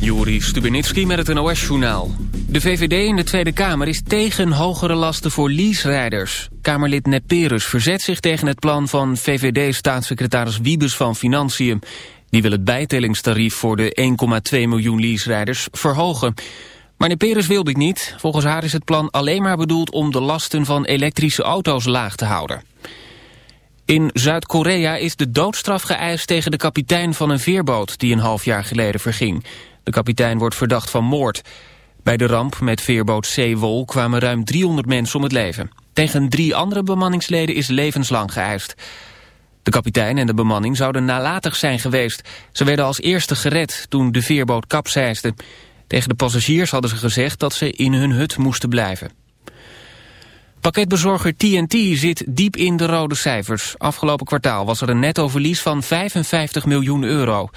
Juri Stubenitski met het NOS-journaal. De VVD in de Tweede Kamer is tegen hogere lasten voor leaserijders. Kamerlid Neperus verzet zich tegen het plan van VVD-staatssecretaris Wiebes van Financiën. Die wil het bijtellingstarief voor de 1,2 miljoen leaserijders verhogen. Maar Neperus wil dit niet. Volgens haar is het plan alleen maar bedoeld om de lasten van elektrische auto's laag te houden. In Zuid-Korea is de doodstraf geëist tegen de kapitein van een veerboot die een half jaar geleden verging. De kapitein wordt verdacht van moord. Bij de ramp met veerboot Seewol kwamen ruim 300 mensen om het leven. Tegen drie andere bemanningsleden is levenslang geëist. De kapitein en de bemanning zouden nalatig zijn geweest. Ze werden als eerste gered toen de veerboot kapseisde. Tegen de passagiers hadden ze gezegd dat ze in hun hut moesten blijven. Pakketbezorger TNT zit diep in de rode cijfers. Afgelopen kwartaal was er een netto verlies van 55 miljoen euro.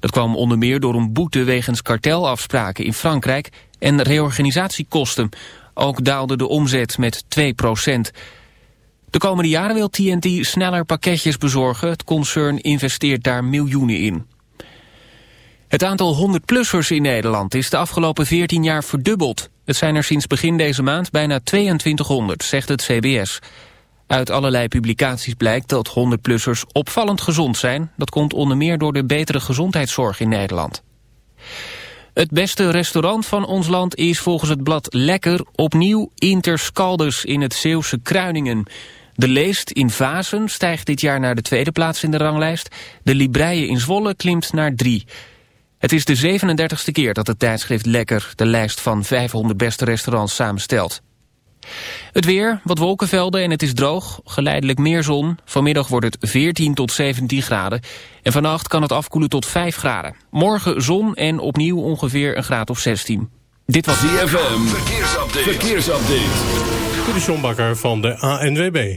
Dat kwam onder meer door een boete wegens kartelafspraken in Frankrijk en reorganisatiekosten. Ook daalde de omzet met 2 procent. De komende jaren wil TNT sneller pakketjes bezorgen. Het concern investeert daar miljoenen in. Het aantal 100-plussers in Nederland is de afgelopen 14 jaar verdubbeld. Het zijn er sinds begin deze maand bijna 2200, zegt het CBS. Uit allerlei publicaties blijkt dat 100-plussers opvallend gezond zijn. Dat komt onder meer door de betere gezondheidszorg in Nederland. Het beste restaurant van ons land is volgens het blad Lekker opnieuw Interscaldus in het Zeeuwse Kruiningen. De Leest in Vazen stijgt dit jaar naar de tweede plaats in de ranglijst. De Libreie in Zwolle klimt naar drie. Het is de 37ste keer dat het tijdschrift Lekker de lijst van 500 beste restaurants samenstelt. Het weer, wat wolkenvelden en het is droog, geleidelijk meer zon. Vanmiddag wordt het 14 tot 17 graden. En vannacht kan het afkoelen tot 5 graden. Morgen zon en opnieuw ongeveer een graad of 16. Dit was DFM. Verkeersupdate. Verkeersupdate. De Sjombakker van de ANWB.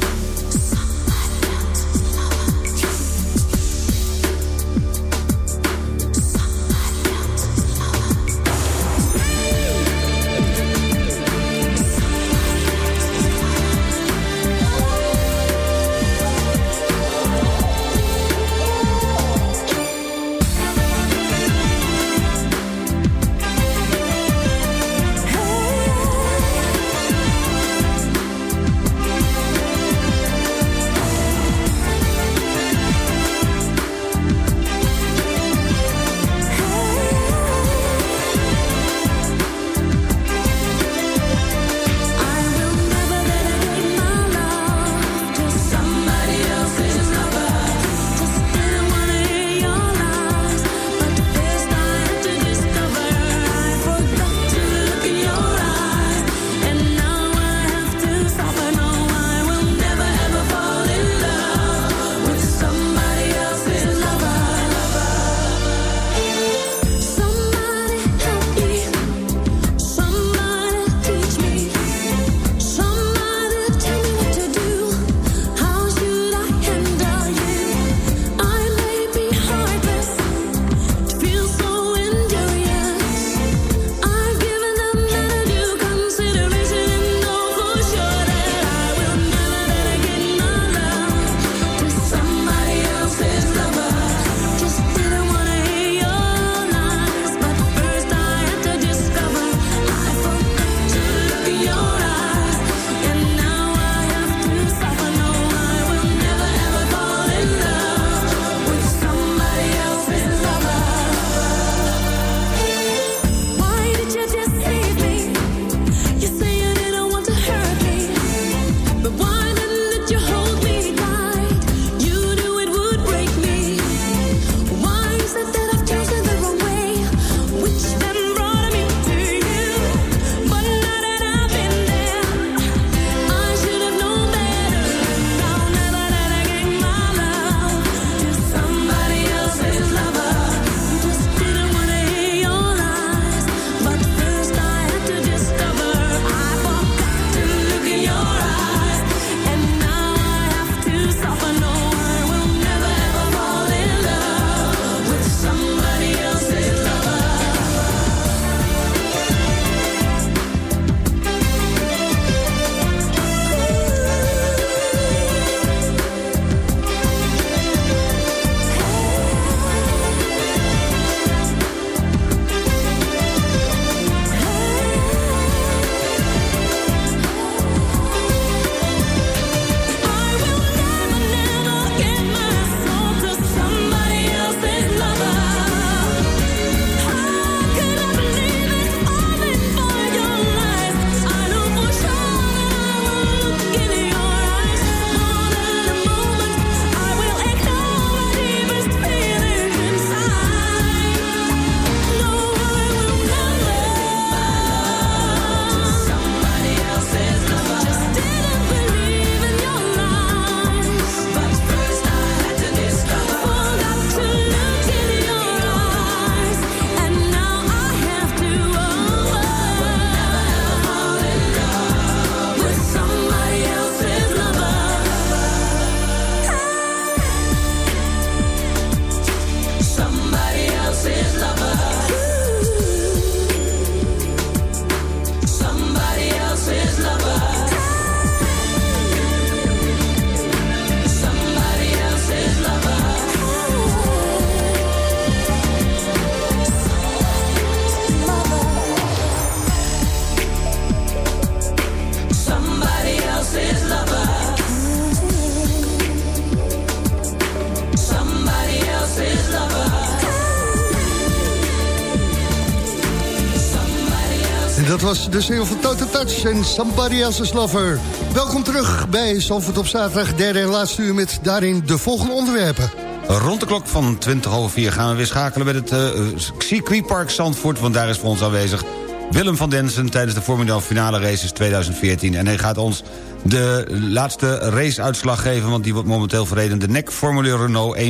De single van Toto Touch en Somebody Else's Lover. Welkom terug bij Zandvoort op zaterdag, derde en laatste uur... met daarin de volgende onderwerpen. Rond de klok van 20 over 4 gaan we weer schakelen met het uh, circuitpark Zandvoort... want daar is voor ons aanwezig Willem van Densen... tijdens de Formule 1 finale races 2014. En hij gaat ons de laatste raceuitslag geven... want die wordt momenteel verreden de NEC Formule Renault 1.6.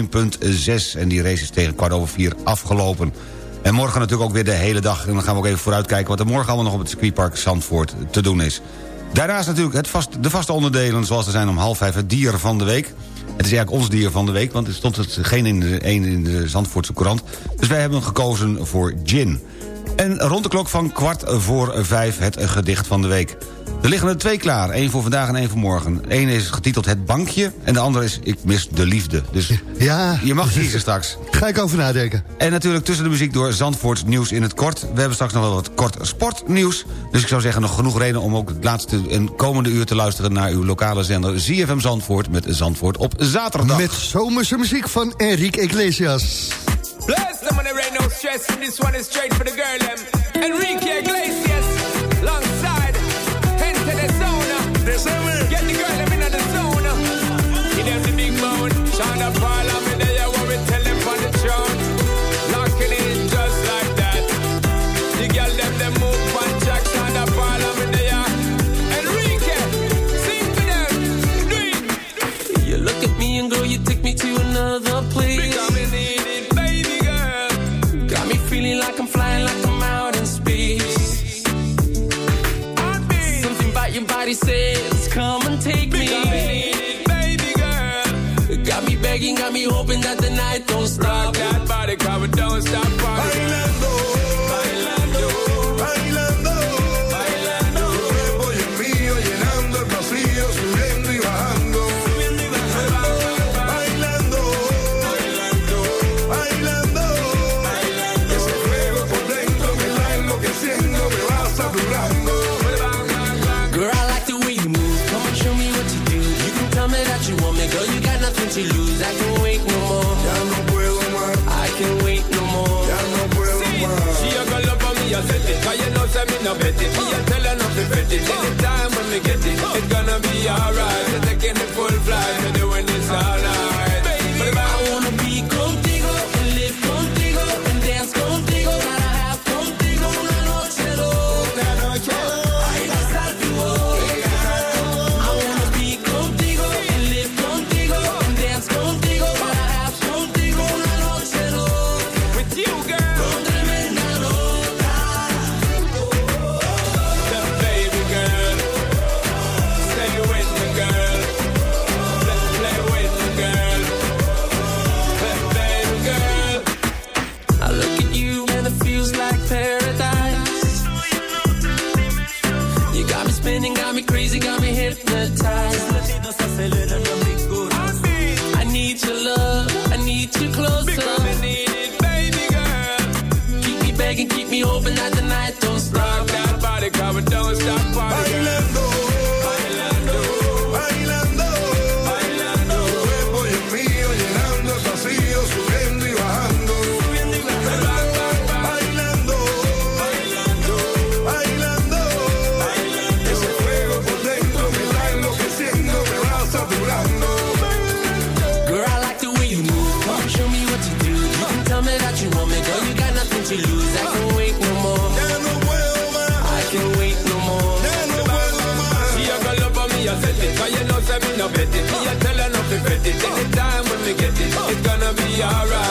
En die race is tegen kwart over 4 afgelopen. En morgen natuurlijk ook weer de hele dag. En dan gaan we ook even vooruitkijken... wat er morgen allemaal nog op het circuitpark Zandvoort te doen is. Daarnaast natuurlijk het vast, de vaste onderdelen... zoals er zijn om half vijf het dier van de week... Het is eigenlijk ons dier van de week, want er stond het geen in de, een in de Zandvoortse Courant. Dus wij hebben gekozen voor gin. En rond de klok van kwart voor vijf het gedicht van de week. Er liggen er twee klaar, één voor vandaag en één voor morgen. Eén is getiteld Het Bankje en de andere is Ik mis de liefde. Dus Ja, je mag kiezen straks. ga ik over nadenken. En natuurlijk tussen de muziek door Zandvoorts nieuws in het kort. We hebben straks nog wel wat kort sportnieuws. Dus ik zou zeggen nog genoeg reden om ook het laatste en komende uur te luisteren... naar uw lokale zender ZFM Zandvoort met Zandvoort op zaterdag. Met zomerse muziek van Enrique Iglesias. Bless them ain't no stress. This one is straight for the girl, them. Enrique Iglesias. Enter the zone. Get the girl, them in the zone. Give them the big bone. Shine up all of no bet it. Me tell her not to bet it. Anytime when me get it, it's gonna be alright. I need your love, I need you closer. need it, baby girl. Keep me begging, keep me hoping that the night don't Anytime when we get it, it's gonna be alright.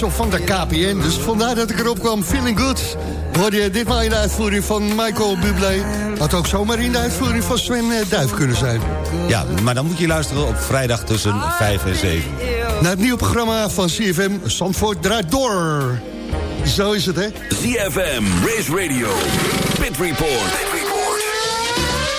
commercial van de KPN. Dus vandaar dat ik erop kwam. Feeling good. Hoorde je ditmaal in de uitvoering van Michael Bublé. Had ook zomaar in de uitvoering van Sven eh, Duif kunnen zijn. Ja, maar dan moet je luisteren op vrijdag tussen 5 en 7. Naar het nieuwe programma van CFM, Zandvoort draait door. Zo is het, hè? ZFM, Race Radio, Pit Report.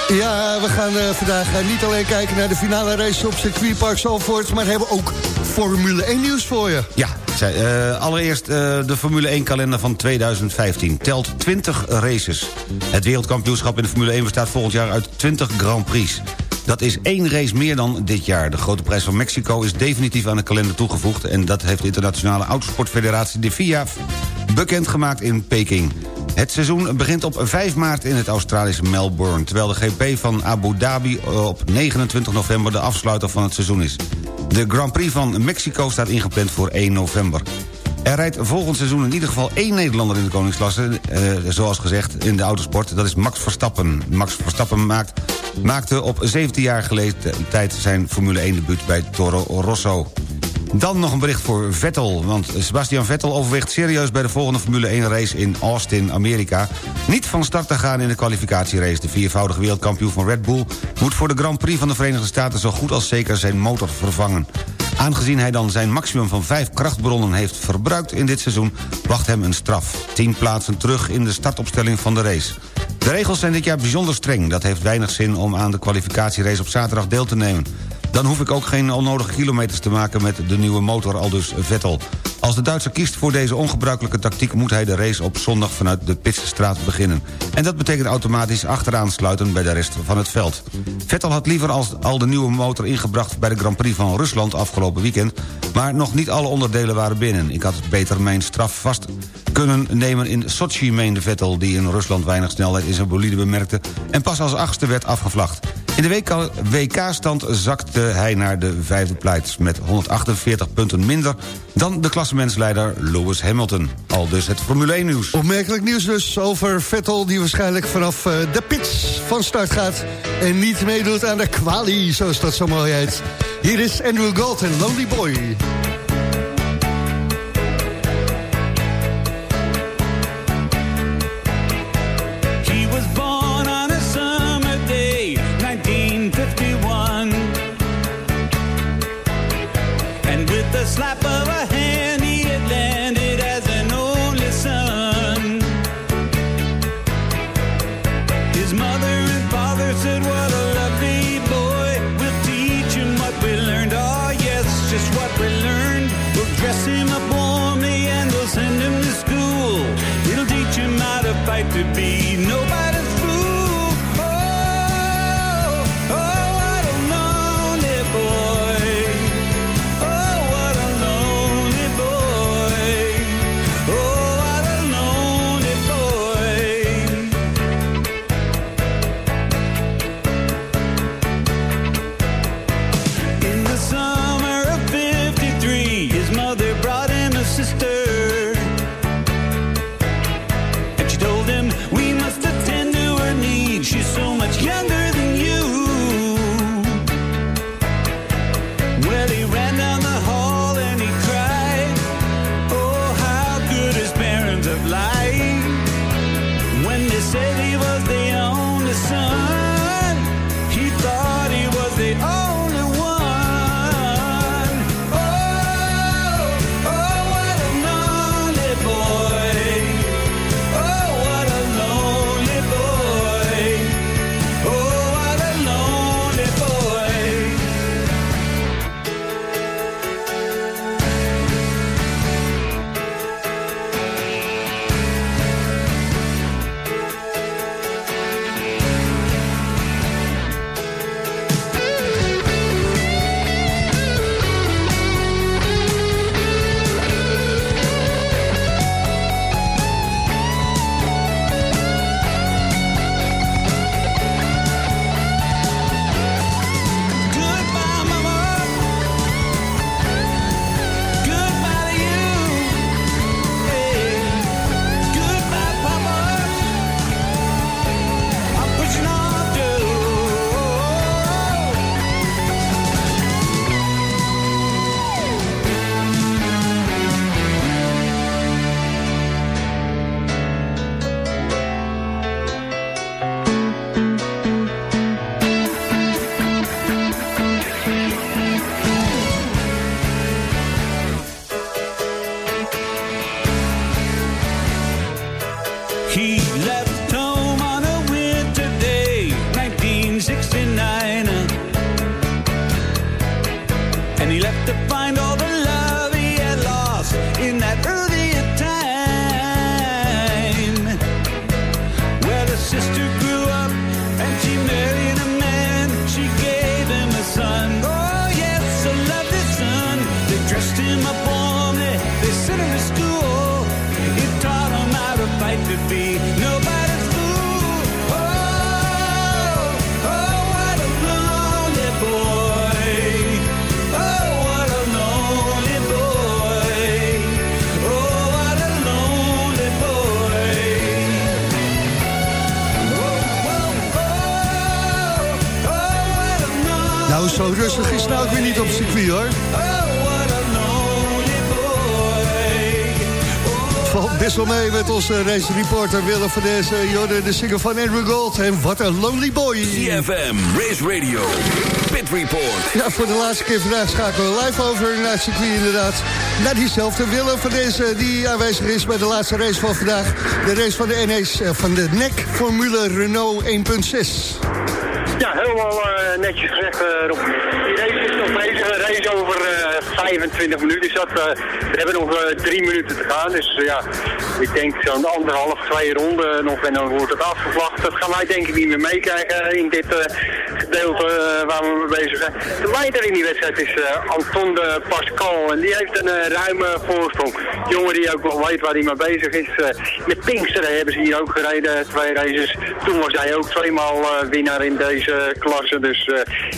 Ja, we gaan eh, vandaag eh, niet alleen kijken naar de finale race op circuitpark Zandvoort... maar hebben ook Formule 1 nieuws voor je. Ja, eh, allereerst de Formule 1 kalender van 2015. Telt 20 races. Het wereldkampioenschap in de Formule 1 bestaat volgend jaar uit 20 Grand Prix. Dat is één race meer dan dit jaar. De grote prijs van Mexico is definitief aan de kalender toegevoegd... en dat heeft de internationale autosportfederatie de FIA bekendgemaakt in Peking. Het seizoen begint op 5 maart in het Australische Melbourne... terwijl de GP van Abu Dhabi op 29 november de afsluiter van het seizoen is. De Grand Prix van Mexico staat ingepland voor 1 november. Er rijdt volgend seizoen in ieder geval één Nederlander in de koningsklasse... Eh, zoals gezegd in de autosport, dat is Max Verstappen. Max Verstappen maakt, maakte op 17-jarige leeftijd zijn Formule 1-debuut bij Toro Rosso. Dan nog een bericht voor Vettel, want Sebastian Vettel overweegt serieus... bij de volgende Formule 1-race in Austin, Amerika... niet van start te gaan in de kwalificatierace. De viervoudige wereldkampioen van Red Bull... moet voor de Grand Prix van de Verenigde Staten... zo goed als zeker zijn motor vervangen. Aangezien hij dan zijn maximum van vijf krachtbronnen heeft verbruikt in dit seizoen... wacht hem een straf. Tien plaatsen terug in de startopstelling van de race. De regels zijn dit jaar bijzonder streng. Dat heeft weinig zin om aan de kwalificatierace op zaterdag deel te nemen. Dan hoef ik ook geen onnodige kilometers te maken met de nieuwe motor, aldus Vettel. Als de Duitser kiest voor deze ongebruikelijke tactiek... moet hij de race op zondag vanuit de Pitstraat beginnen. En dat betekent automatisch achteraan sluiten bij de rest van het veld. Vettel had liever als al de nieuwe motor ingebracht... bij de Grand Prix van Rusland afgelopen weekend... maar nog niet alle onderdelen waren binnen. Ik had beter mijn straf vast kunnen nemen in Sochi, meende Vettel... die in Rusland weinig snelheid in zijn bolide bemerkte... en pas als achtste werd afgevlacht. In de WK-stand zakte hij naar de vijfde plaats... met 148 punten minder dan de klassementsleider Lewis Hamilton. Al dus het Formule 1-nieuws. Opmerkelijk nieuws dus over Vettel... die waarschijnlijk vanaf eh, de pits van start gaat... en niet meedoet aan de quali, zoals dat zo mooi heet. Hier is Andrew Gold en Lonely Boy. Nou, zo rustig is het nou ook weer niet op het circuit, hoor. Valt best wel mee met onze race reporter Willem van deze Jorden, de singer van Andrew Gold. En wat een lonely boy. CFM, Race Radio, Pit Report. Ja, voor de laatste keer vandaag schakelen we live over naar het circuit inderdaad. Naar diezelfde Willem van deze die aanwezig is bij de laatste race van vandaag. De race van de NE's eh, van de NEC Formule Renault 1.6. Ja, helemaal eh, netjes gezegd, eh, Rob. Is bezig. Een race over eh, 25 minuten is dat. eh, we hebben nog eh, drie minuten te gaan. Dus eh, ja, ik denk zo'n anderhalf, twee ronden nog en dan wordt het afgevlacht. Dat gaan wij denk ik niet meer meekrijgen in dit eh, gedeelte eh, waar we mee bezig zijn. De leider in die wedstrijd is eh, Anton de Pascal en die heeft een eh, ruime voorsprong. Jongen die ook wel weet waar hij mee bezig is. Met Pinksteren hebben ze hier ook gereden, twee races. Toen was hij ook tweemaal winnaar in deze klasse. Dus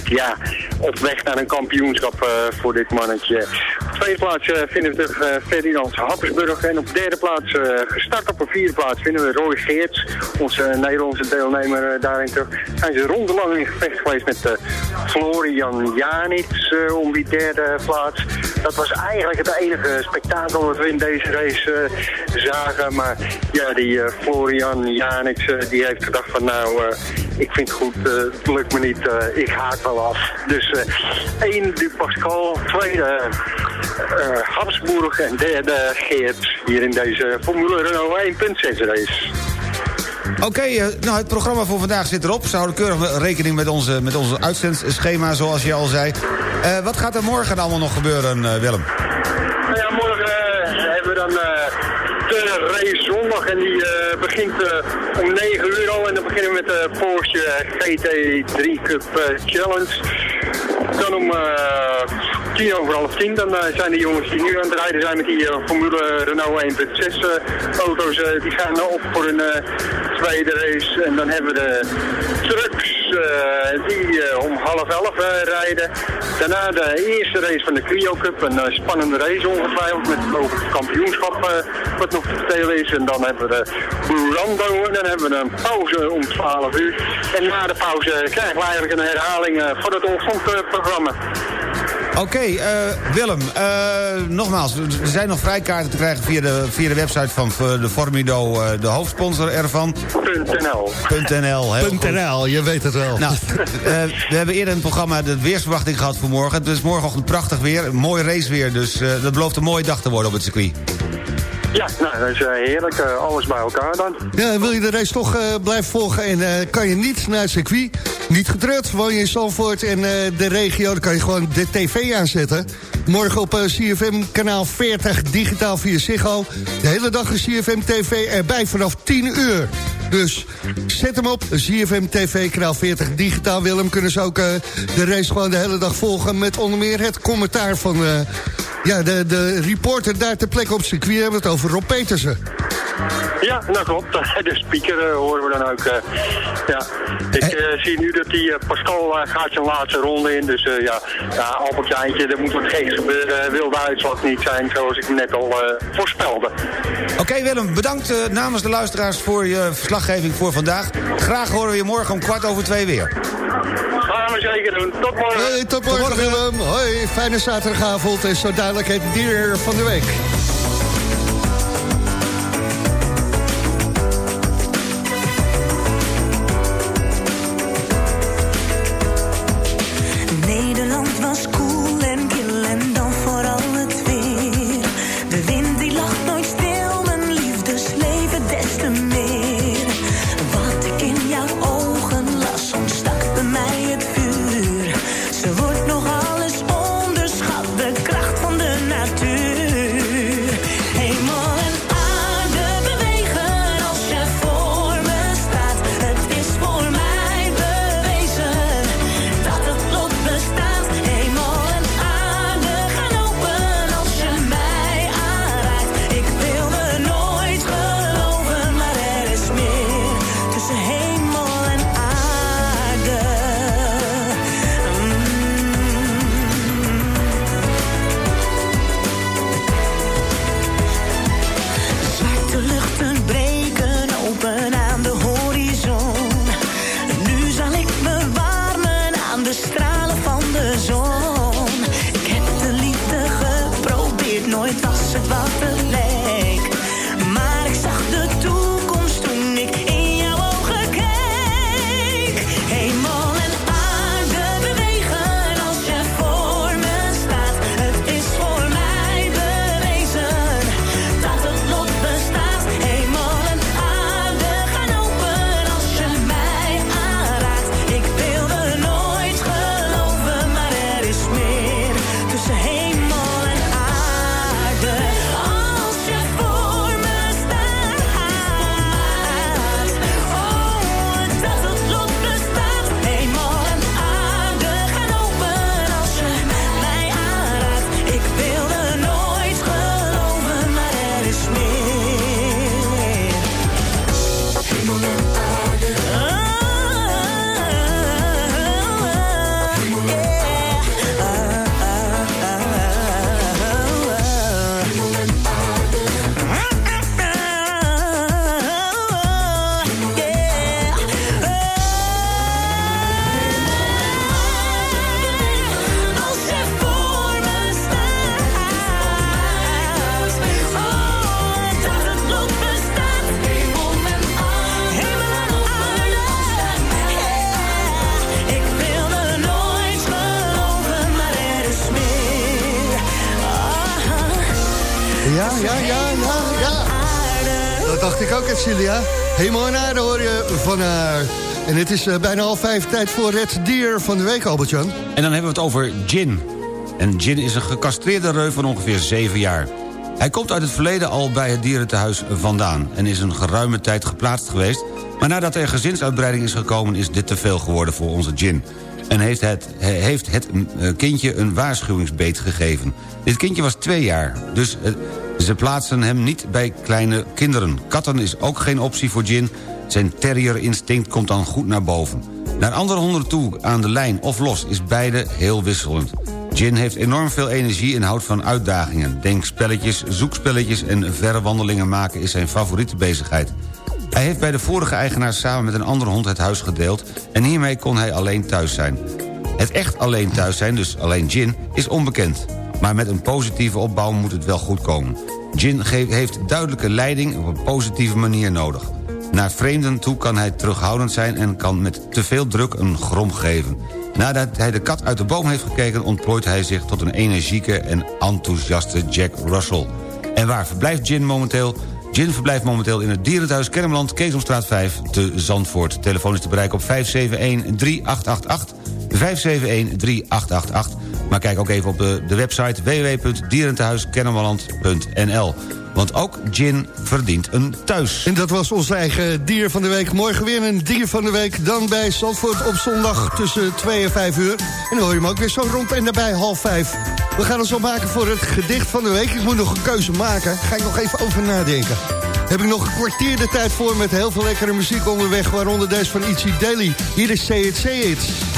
ja, op weg naar een kampioenschap voor dit mannetje. Op tweede plaats vinden we eh, Ferdinand Happersburg. En op derde plaats, gestart op een vierde plaats, vinden we Roy Geerts. Onze Nederlandse deelnemer daarin terug. Zijn ze rondelang in gevecht geweest met eh, Florian Janits eh, om die derde plaats. Dat was eigenlijk het enige spektakel dat we in deze race eh, zagen. Maar ja, die Florian Janits die heeft gedacht van nou, ik vind het goed, het lukt me niet, ik haak wel af. Dus eh één Du Pascal, tweede Habsburg en derde Geert hier in deze Formule Renault 1.6 race. Oké, eh, nou het programma voor vandaag zit erop. Ze houden keurig rekening met onze, met onze uitzendschema, zoals je al zei. Eh, wat gaat er morgen allemaal nog gebeuren, eh, Willem? Nou ja, morgen hebben we dan de race zondag en die begint om 9 uur al en dan beginnen we met de Porsche GT3 Cup Challenge. Dan om tien over half tien, dan zijn de jongens die nu aan het rijden zijn met die Formule Renault 1.6 eh, auto's, die gaan op voor een tweede race. En dan hebben we de trucks eh, die eh, om half elf eh, rijden. Daarna de eerste race van de Clio Cup, een spannende race ongetwijfeld met ook het kampioenschap wat nog te vertellen is. En dan hebben we de Burando en dan hebben we een pauze om 12 uur. En na de pauze krijgen we eigenlijk een herhaling van het ochtendprogramma. Oké, eh, Willem, eh, nogmaals, er zijn nog vrijkaarten te krijgen via de, via de website van eh, de Formido, eh, de hoofdsponsor ervan. .nl. .nl, heel goed. .nl, je weet het wel. Nou, we hebben eerder in het programma de weersverwachting gehad voor morgen. Het is morgenochtend prachtig weer, een mooi raceweer, dus eh, dat belooft een mooie dag te worden op het circuit. Ja, nou, dat is eh, heerlijk. eh, alles bij elkaar dan. Ja, wil je de race toch eh, blijven volgen en kan je niet naar het circuit? Niet getreurd, woon je in Zandvoort en de regio, dan kan je gewoon de tv aanzetten. Morgen op CFM kanaal 40, digitaal via Ziggo. De hele dag is CFM TV erbij vanaf 10 uur. Dus zet hem op, CFM TV kanaal 40, digitaal. Willem, kunnen ze ook de race gewoon de hele dag volgen... met onder meer het commentaar van eh, ja, de, de reporter daar ter plekke op circuit. We hebben het over Rob Petersen. Ja, dat klopt. De speaker eh, horen we dan ook. eh, ja. Ik eh, zie nu dat die Pascal gaat zijn laatste ronde in. Dus ja, ja Albert er moet wat geeks gebeuren. Wil de uitslag niet zijn zoals ik net al voorspelde. Oké Willem, bedankt namens de luisteraars voor je verslaggeving voor vandaag. Graag horen we je morgen om kwart over twee weer. Gaan we zeker doen. Tot morgen. Hey, tot morgen Willem. Hoi, fijne zaterdagavond en zo dadelijk het dier van de week. En het is eh, bijna half vijf tijd voor het dier van de week, Albert-Jan. En dan hebben we het over Jin. En Jin is een gecastreerde reu van ongeveer 7 jaar. Hij komt uit het verleden al bij het dierentehuis vandaan... en is een geruime tijd geplaatst geweest... maar nadat er gezinsuitbreiding is gekomen... is dit te veel geworden voor onze Jin. En heeft het, he- heeft het eh, kindje een waarschuwingsbeet gegeven. Dit kindje was twee jaar, dus eh, ze plaatsen hem niet bij kleine kinderen. Katten is ook geen optie voor Jin. Zijn terrierinstinct komt dan goed naar boven. Naar andere honden toe, aan de lijn of los, is beide heel wisselend. Jin heeft enorm veel energie en houdt van uitdagingen. Denkspelletjes, zoekspelletjes en verre wandelingen maken is zijn favoriete bezigheid. Hij heeft bij de vorige eigenaar samen met een andere hond het huis gedeeld... en hiermee kon hij alleen thuis zijn. Het echt alleen thuis zijn, dus alleen Jin, is onbekend. Maar met een positieve opbouw moet het wel goed komen. Jin heeft duidelijke leiding op een positieve manier nodig. Naar vreemden toe kan hij terughoudend zijn... en kan met te veel druk een grom geven. Nadat hij de kat uit de boom heeft gekeken... ontplooit hij zich tot een energieke en enthousiaste Jack Russell. En waar verblijft Jin momenteel? Jin verblijft momenteel in het dierenthuis Kennemerland... Keesomstraat 5 te Zandvoort. Telefoon is te bereiken op 571-3888. 571-3888. Maar kijk ook even op de, de website www.dierentehuiskennemerland.nl. Want ook Jin verdient een thuis. En dat was ons eigen dier van de week. Morgen weer een dier van de week. Dan bij Zandvoort op zondag tussen 2 en 5 uur. En dan hoor je hem ook weer zo rond en daarbij half 5. We gaan ons opmaken voor het gedicht van de week. Ik moet nog een keuze maken. Ga ik nog even over nadenken. Heb ik nog een kwartier de tijd voor met heel veel lekkere muziek onderweg. Waaronder deze van Itchy Daily. Hier is Say It, It.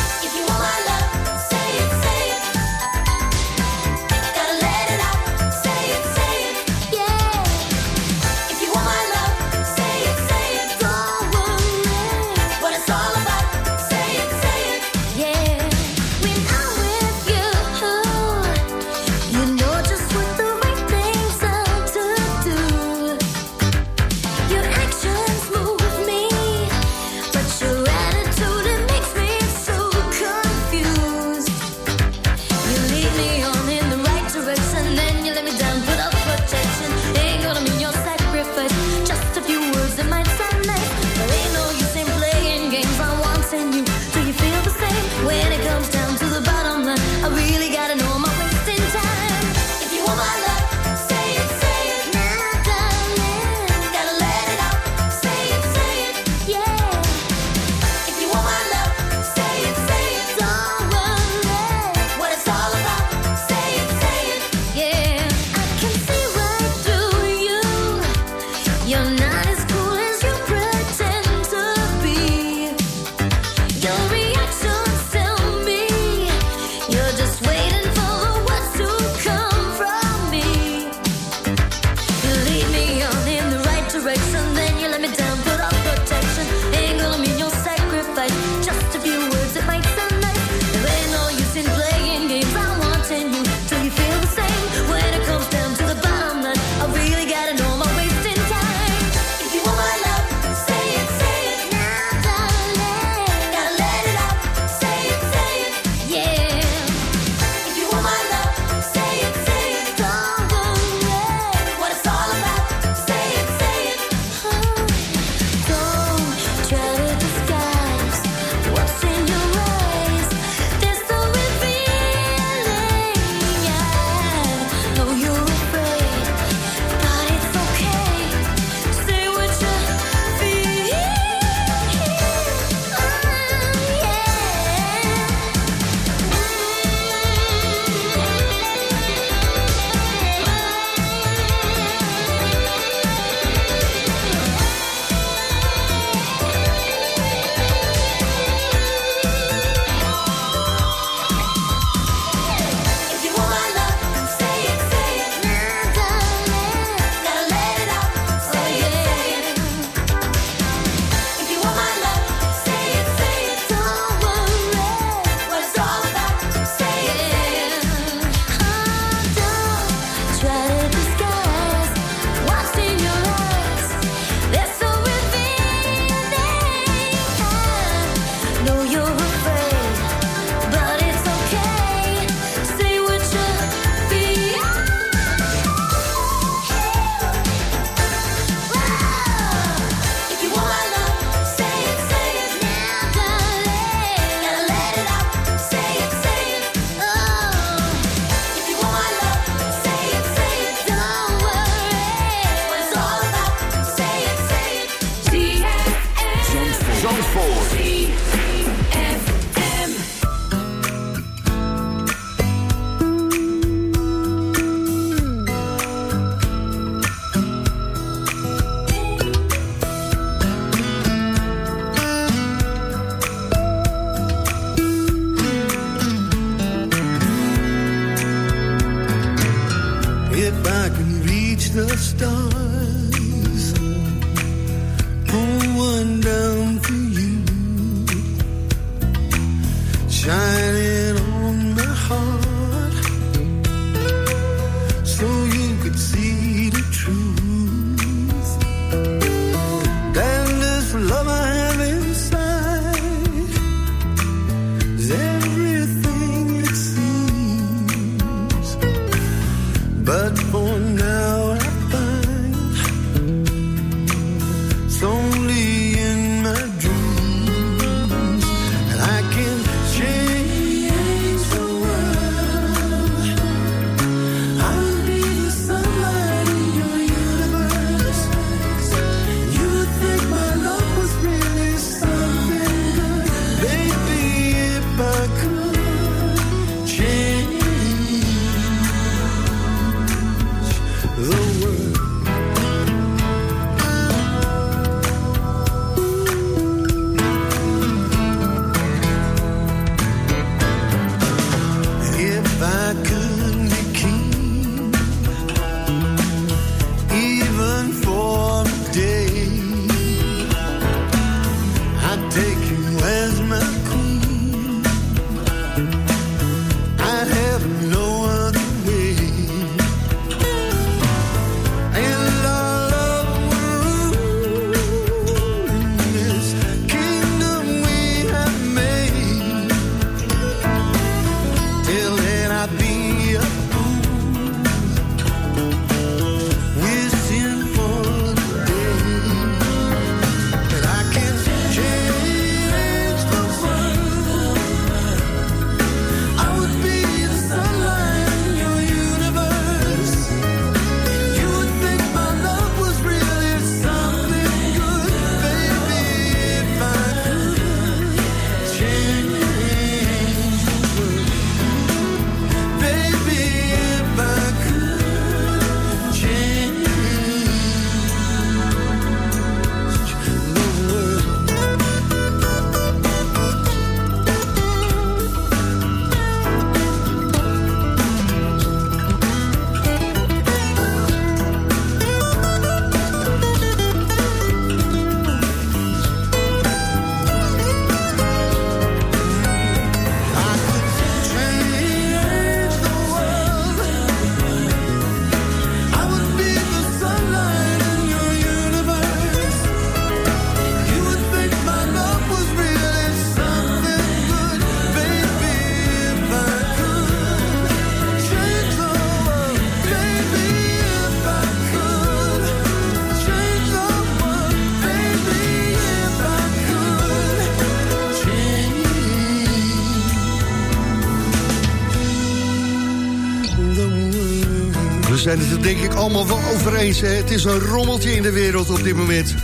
Zijn het er denk ik allemaal wel over eens. Hè? Het is een rommeltje in de wereld op dit moment.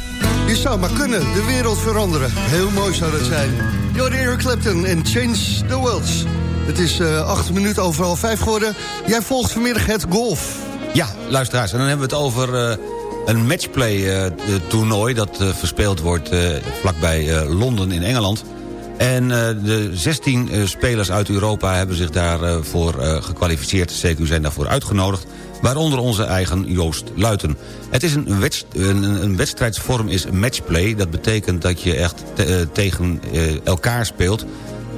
Je zou maar kunnen, de wereld veranderen. Heel mooi zou dat zijn. You're Eric Clapton en Change the World. Het is eh, acht minuten over vijf geworden. Jij volgt vanmiddag het golf. Ja, luisteraars, en dan hebben we het over eh, een matchplay-toernooi... dat eh, verspeeld wordt vlakbij Londen in Engeland. En de 16 eh, spelers uit Europa hebben zich daarvoor voor eh, gekwalificeerd. CQ zijn daarvoor uitgenodigd. Waaronder onze eigen Joost Luiten. Het is een, een, een wedstrijdsvorm is matchplay. Dat betekent dat je echt eh, tegen eh, elkaar speelt.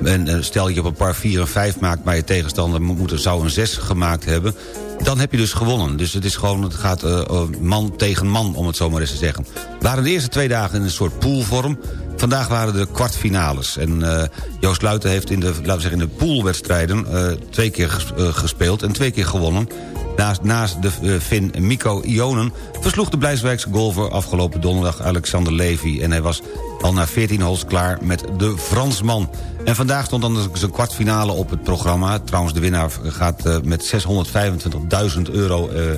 En eh, stel je op een par 4 en 5 maakt... maar je tegenstander moet, zou een 6 gemaakt hebben... dan heb je dus gewonnen. Dus het, is gewoon, het gaat eh, man tegen man, om het zo maar eens te zeggen. We waren de eerste twee dagen in een soort poolvorm. Vandaag waren de kwartfinales. En Joost Luiten heeft in de, laten we zeggen, in de poolwedstrijden... twee keer ges- gespeeld en twee keer gewonnen. Naast, de eh, Fin Mikko Ionen versloeg de Blijswijkse golfer afgelopen donderdag Alexander Levy. En hij was al na 14 holes klaar met de Fransman. En vandaag stond dan zijn kwartfinale op het programma. Trouwens, de winnaar gaat eh, met 625.000 euro... eh,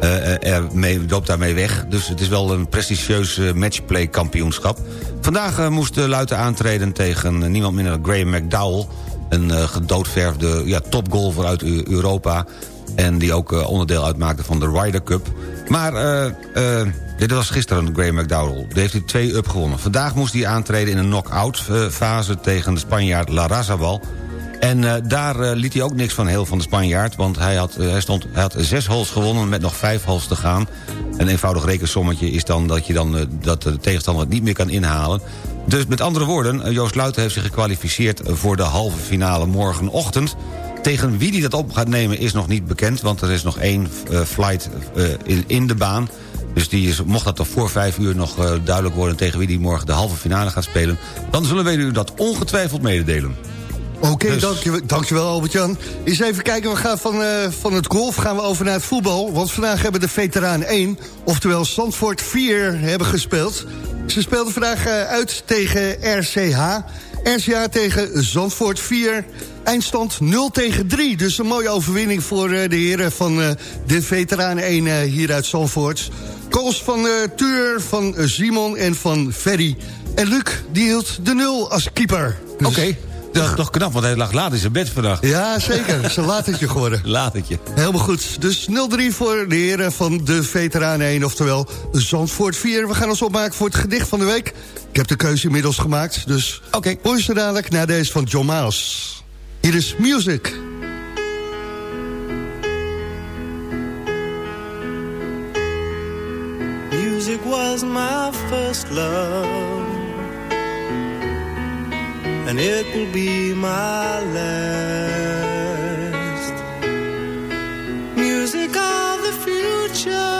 eh, er mee, loopt daarmee weg. Dus het is wel een prestigieus eh, matchplay kampioenschap. Vandaag eh, moest Luiten aantreden tegen niemand minder dan Graham McDowell. Een gedoodverfde ja, topgolfer uit Eu- Europa. En die ook eh, onderdeel uitmaakte van de Ryder Cup. Maar eh, dit was gisteren Graham McDowell. Die heeft hij twee up gewonnen. Vandaag moest hij aantreden in een knock-out fase... tegen de Spanjaard Larrazabal. En daar liet hij ook niks van heel van de Spanjaard... want hij had, hij, stond, had zes holes gewonnen met nog vijf holes te gaan. Een eenvoudig rekensommetje is dan dat, je dan, dat de tegenstander het niet meer kan inhalen. Dus met andere woorden, Joost Luiten heeft zich gekwalificeerd... voor de halve finale morgenochtend. Tegen wie die dat op gaat nemen is nog niet bekend... want er is nog één eh, flight eh, in, in de baan... Dus die is, mocht dat toch voor vijf uur nog eh, duidelijk worden... tegen wie die morgen de halve finale gaat spelen... dan zullen wij u dat ongetwijfeld mededelen. Oké, Dus- dankjewel, dankjewel Albert-Jan. Eens even kijken, we gaan van, van het golf gaan we over naar het voetbal. Want vandaag hebben de veteraan 1, oftewel Zandvoort 4, hebben gespeeld. Ze speelden vandaag uit tegen RCH. RCH tegen Zandvoort 4. Eindstand 0 tegen 3. Dus een mooie overwinning voor eh, de heren van eh, de veteraan 1 eh, hier uit Zandvoort. Goals van Tuur, van Simon en van Ferry. En Luc, die hield de 0 als keeper. Dus- Oké, dat is toch knap, want hij lag laat in zijn bed vannacht. ja, zeker. Is een latertje geworden. Latertje. Helemaal goed. Dus 0-3 voor de heren van de Veteranen 1, oftewel Zandvoort 4. We gaan ons opmaken voor het gedicht van de week. Ik heb de keuze inmiddels gemaakt, dus Oké. hoor je dadelijk naar deze van John Miles. Hier is Music. Music was my first love, and it will be my last. Music of the future,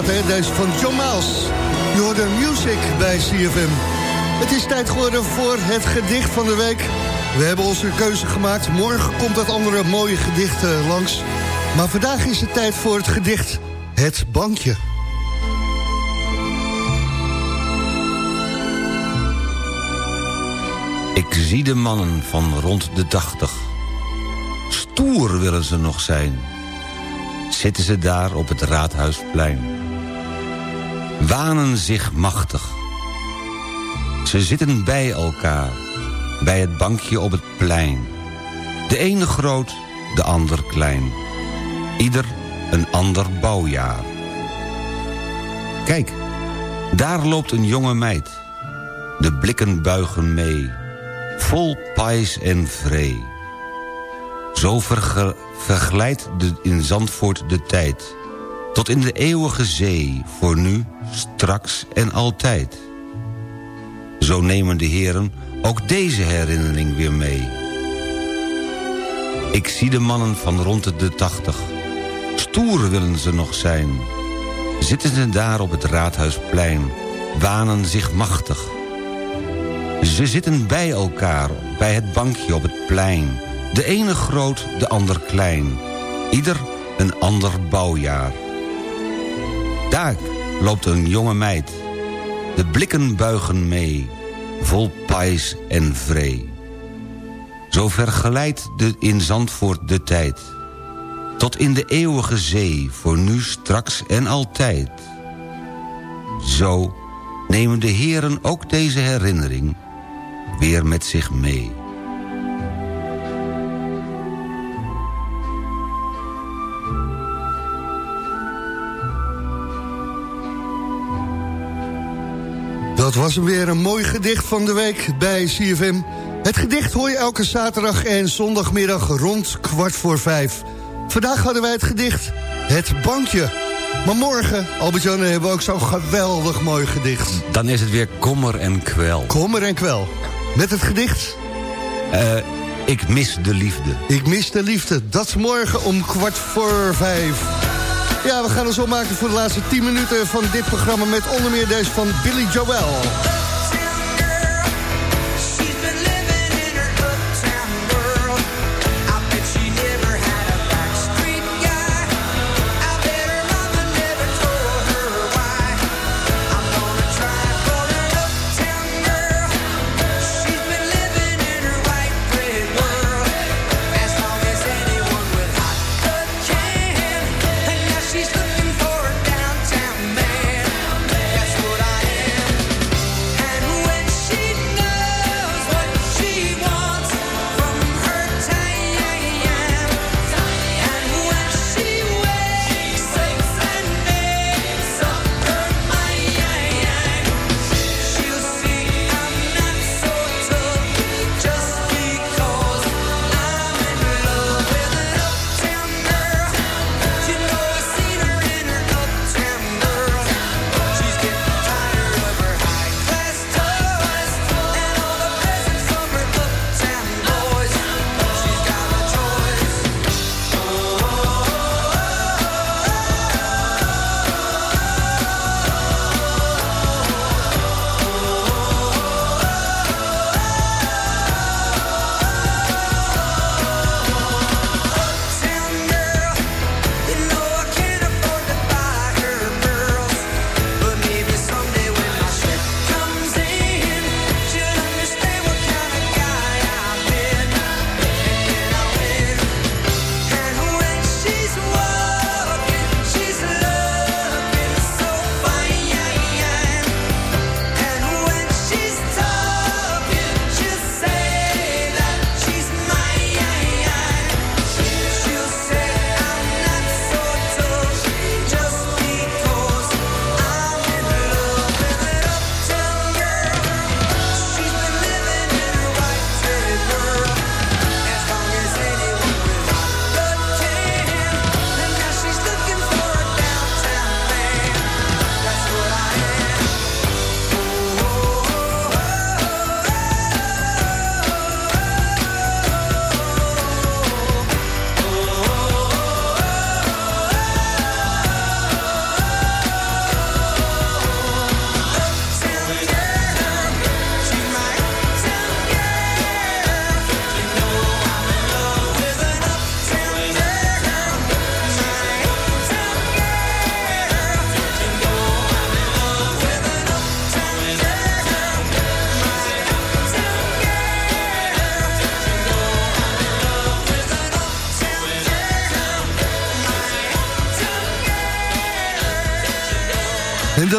Plaat, hè? Deze van John Miles. Je hoort de music bij CFM. Het is tijd geworden voor het gedicht van de week. We hebben onze keuze gemaakt. Morgen komt dat andere mooie gedicht eh, langs. Maar vandaag is het tijd voor het gedicht Het Bankje. Ik zie de mannen van rond de tachtig. Stoer willen ze nog zijn. Zitten ze daar op het Raadhuisplein. Wanen zich machtig. Ze zitten bij elkaar. Bij het bankje op het plein. De ene groot, de ander klein. Ieder een ander bouwjaar. Kijk, daar loopt een jonge meid. De blikken buigen mee vol pais en vree. Zo verglijdt in Zandvoort de tijd... tot in de eeuwige zee, voor nu, straks en altijd. Zo nemen de heren ook deze herinnering weer mee. Ik zie de mannen van rond de tachtig. Stoer willen ze nog zijn. Zitten ze daar op het Raadhuisplein, wanen zich machtig... Ze zitten bij elkaar, bij het bankje op het plein. De ene groot, de ander klein. Ieder een ander bouwjaar. Daar loopt een jonge meid. De blikken buigen mee, vol pais en vree. Zo vergelijdt de in Zandvoort de tijd. Tot in de eeuwige zee, voor nu, straks en altijd. Zo nemen de heren ook deze herinnering weer met zich mee. Dat was hem weer een mooi gedicht van de week bij CFM. Het gedicht hoor je elke zaterdag en zondagmiddag rond kwart voor vijf. Vandaag hadden wij het gedicht Het Bankje. Maar morgen, Albert-Jan, hebben we ook zo'n geweldig mooi gedicht. Dan is het weer kommer en kwel. Kommer en kwel. Met het gedicht? Uh, ik mis de liefde. Ik mis de liefde. Dat is morgen om kwart voor vijf. Ja, we gaan ons opmaken voor de laatste 10 minuten van dit programma... met onder meer deze van Billy Joel.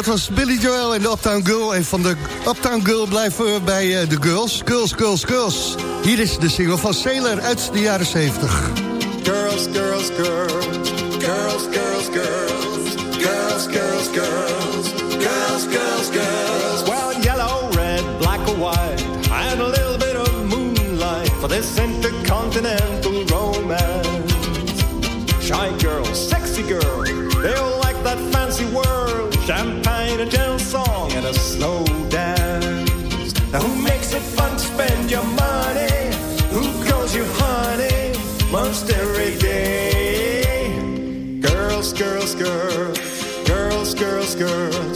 Dat was Billy Joel en de Uptown Girl. En van de Uptown Girl blijven we bij eh, de Girls. Girls, Girls, Girls. Hier is de single van Sailor uit de jaren 70. Girls, girls, girls. Girls, girls, girls. Girls, girls, girls. Girls, girls, girls. Well, yellow, red, black or white, and a little bit of moonlight for this intercontinental girls,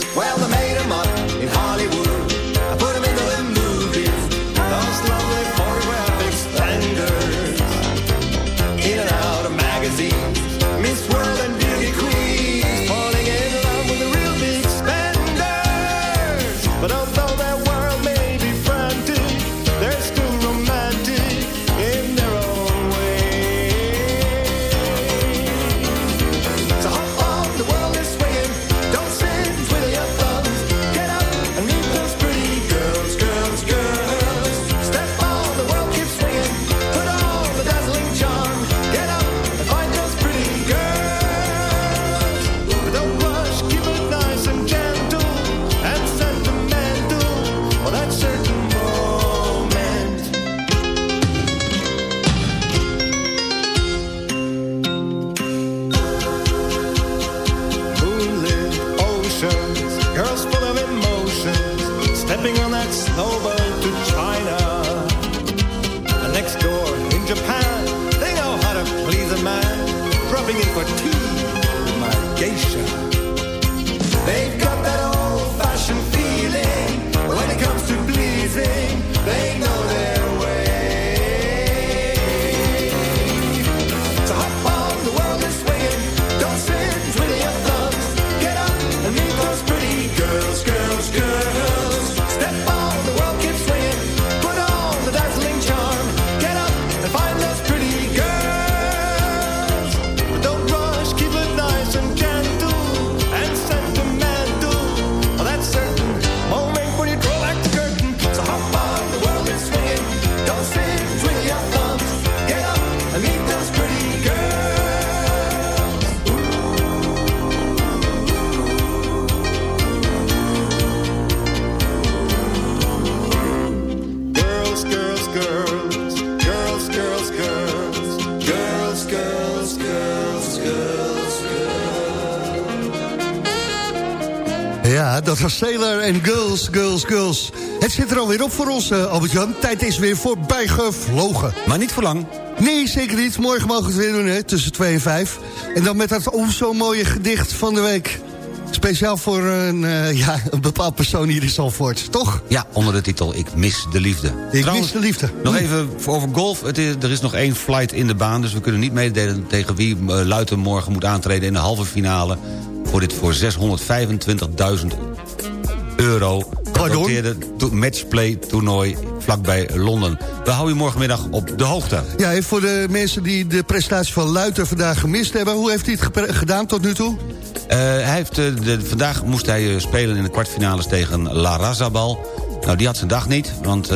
Het zit er alweer op voor ons, eh, Albert-Jan. Tijd is weer voorbij gevlogen. Maar niet voor lang. Nee, zeker niet. Morgen mogen we het weer doen, hè, tussen 2 en 5. En dan met dat oh zo mooie gedicht van de week. Speciaal voor een, eh, ja, een bepaald persoon hier in Zalvoort, toch? Ja, onder de titel Ik mis de liefde. Ik mis de liefde. Nog even over golf. Het is, er is nog één flight in de baan, dus we kunnen niet meedelen tegen wie uh, Luiten morgen moet aantreden in de halve finale. Voor dit voor 625.000 euro to- matchplay toernooi vlakbij Londen. We houden u morgenmiddag op de hoogte. Ja, en voor de mensen die de prestatie van Luiter vandaag gemist hebben... hoe heeft hij het gedaan tot nu toe? Eh, hij heeft, eh, de, vandaag moest hij eh, spelen in de kwartfinales tegen La Razabal. Nou, die had zijn dag niet, want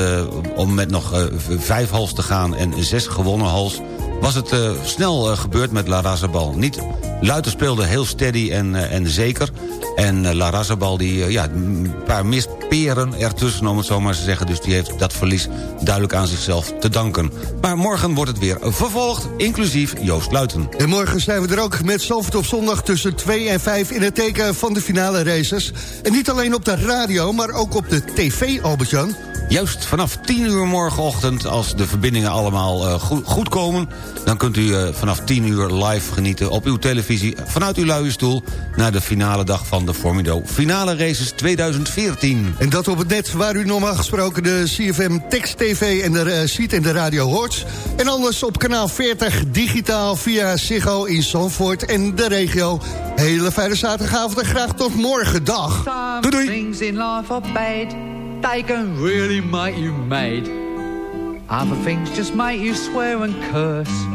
om met nog vijf hals te gaan en zes gewonnen hals... was het snel gebeurd met La Razabal. Niet, Luiter speelde heel steady en, eh, en zeker. En eh, La Razabal, die, eh, ja, een paar misperen ertussen, om het zo maar te zeggen. Dus die heeft dat verlies duidelijk aan zichzelf te danken. Maar morgen wordt het weer vervolgd, inclusief Joost Luiten. En morgen zijn we er ook met Zalvoort op zondag tussen 2 en 5... in het teken van de finale races. En niet alleen op de radio, maar ook op de tv, Albert-Jan. Juist vanaf 10 uur morgenochtend, als de verbindingen allemaal goed, goed komen... dan kunt u vanaf 10 uur live genieten op uw televisie... vanuit uw luie stoel naar de finale dag van de Formido Finale Races 2014. En dat op het net waar u normaal gesproken de CFM Text TV en de, eh, ziet en de radio hoort. En anders op kanaal 40 digitaal via Ziggo in Zandvoort en de regio. Hele fijne zaterdagavond en graag tot morgen. Dag. Some things in life are bad. They can really make you mad. Other things just make you swear and curse.